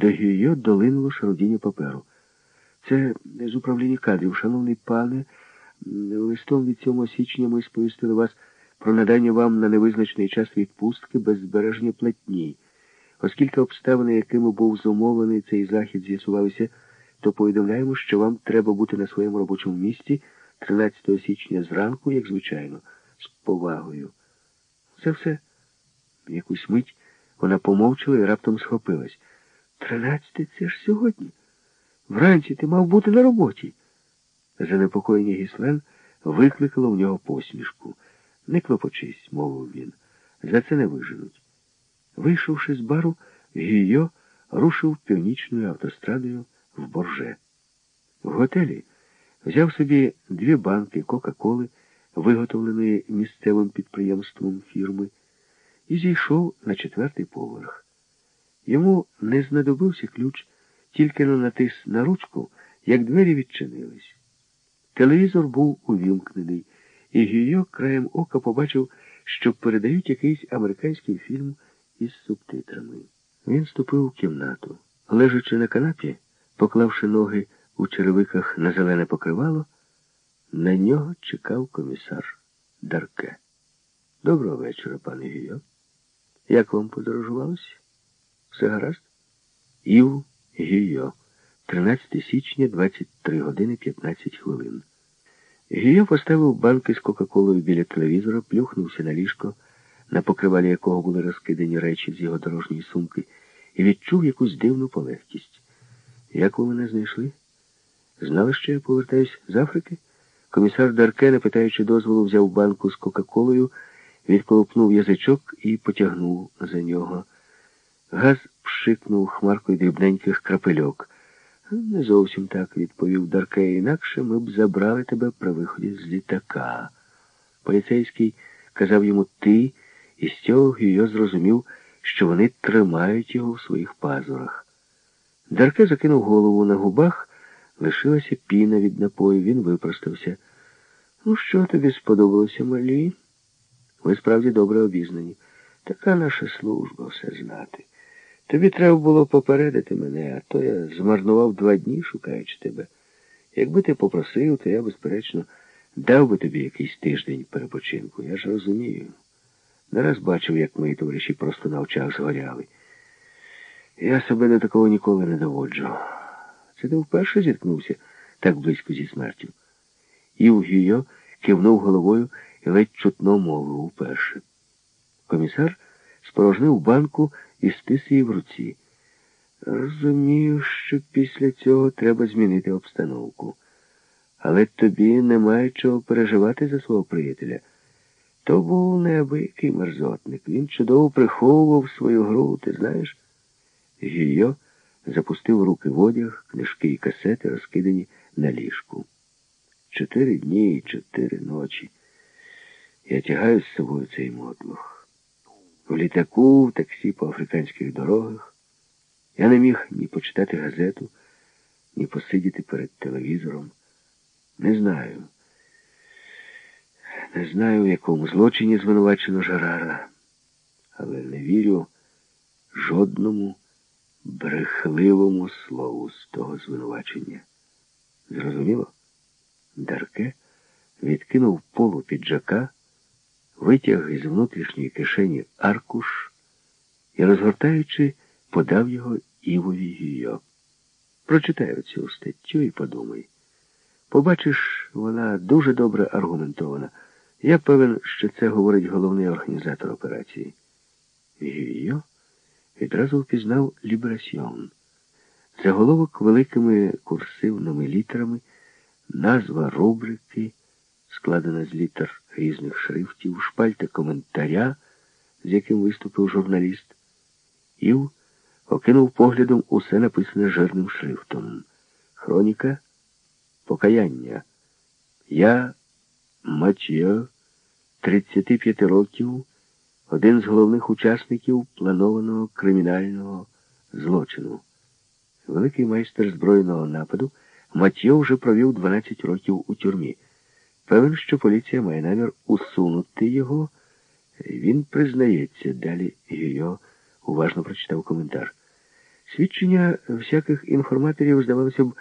До Гюйо долинуло шарудіння паперу. Це з управління кадрів, шановний пане. Листом від 7 січня ми сповістили вас про надання вам на невизначений час відпустки без збереження платні. Оскільки обставини, якими був зумовлений цей захід, з'ясувалися, то повідомляємо, що вам треба бути на своєму робочому місці 13 січня зранку, як звичайно, з повагою. Це все. Якусь мить вона помовчала і раптом схопилась. Тринадцяте це ж сьогодні. Вранці ти мав бути на роботі. Занепокоєння Гіслен викликало в нього посмішку. Не клопочись, мовив він. За це не виженуть. Вийшовши з бару, Гійо рушив північною автострадою в Борже. В готелі взяв собі дві банки Кока-Коли, виготовленої місцевим підприємством фірми, і зійшов на четвертий поверх. Йому не знадобився ключ, тільки но натис на ручку, як двері відчинились. Телевізор був увімкнений, і Гійо краєм ока побачив, що передають якийсь американський фільм із субтитрами. Він ступив у кімнату. Лежачи на канапі, поклавши ноги у черевиках на зелене покривало, на нього чекав комісар Дарке. Доброго вечора, пане Гійо. Як вам подорожувалося? Все гаразд? Ів Гійо. 13 січня, 23 години 15 хвилин. Гійо поставив банки з Кока-Колою біля телевізора, плюхнувся на ліжко, на покривалі якого були розкидані речі з його дорожньої сумки, і відчув якусь дивну полегкість. Як ви мене знайшли? Знали, що я повертаюсь з Африки? Комісар Дарке, не питаючи дозволу, взяв банку з Кока-Колою, відколопнув язичок і потягнув за нього. Газ пшикнув хмаркою дрібненьких крапельок. Не зовсім так, відповів Дарке, інакше ми б забрали тебе при виході з літака. Поліцейський казав йому ти, і з цього Гюйо зрозумів, що вони тримають його в своїх пазурах. Дарке закинув голову на губах, лишилася піна від напою, він випростався. Ну, що тобі сподобалося, малі? Ви справді добре обізнані. Така наша служба все знати. Тобі треба було попередити мене, а то я змарнував два дні, шукаючи тебе. Якби ти попросив, то я, безперечно, дав би тобі якийсь тиждень перепочинку. Я ж розумію. Не раз бачив, як мої товариші просто на очах згоряли. Я себе до такого ніколи не доводжу. Це ти вперше зіткнувся так близько зі смертю. Ів кивнув головою і ледь чутно мовив уперше. Комісар спорожнив банку і стис її в руці. Розумію, що після цього треба змінити обстановку. Але тобі немає чого переживати за свого приятеля. То був неабиякий мерзотник. Він чудово приховував свою гру, ти знаєш? Гійо запустив руки в одяг, книжки і касети, розкидані на ліжку. Чотири дні і чотири ночі. Я тягаю з собою цей мотлох. В літаку, в таксі по африканських дорогах. Я не міг ні почитати газету, ні посидіти перед телевізором. Не знаю. Не знаю, в якому злочині звинувачено Жарара, але не вірю жодному брехливому слову з того звинувачення. Зрозуміло? Дарке відкинув полу піджака, витяг із внутрішньої кишені аркуш і, розгортаючи, подав його Івові Гійо. Прочитай цю статтю і подумай. Побачиш, вона дуже добре аргументована. Я певен, що це говорить головний організатор операції. Гійо відразу впізнав Ліберасьйон. Заголовок великими курсивними літерами, назва рубрики, складена з літер різних шрифтів, шпальта коментаря, з яким виступив журналіст. Ів окинув поглядом усе написане жирним шрифтом. Хроніка покаяння. Я, Матьє, 35 років, один з головних учасників планованого кримінального злочину. Великий майстер збройного нападу Матьє вже провів 12 років у тюрмі. Певен, що поліція має намір усунути його. Він признається, далі Гюйо уважно прочитав коментар. Свідчення всяких інформаторів, здавалося б,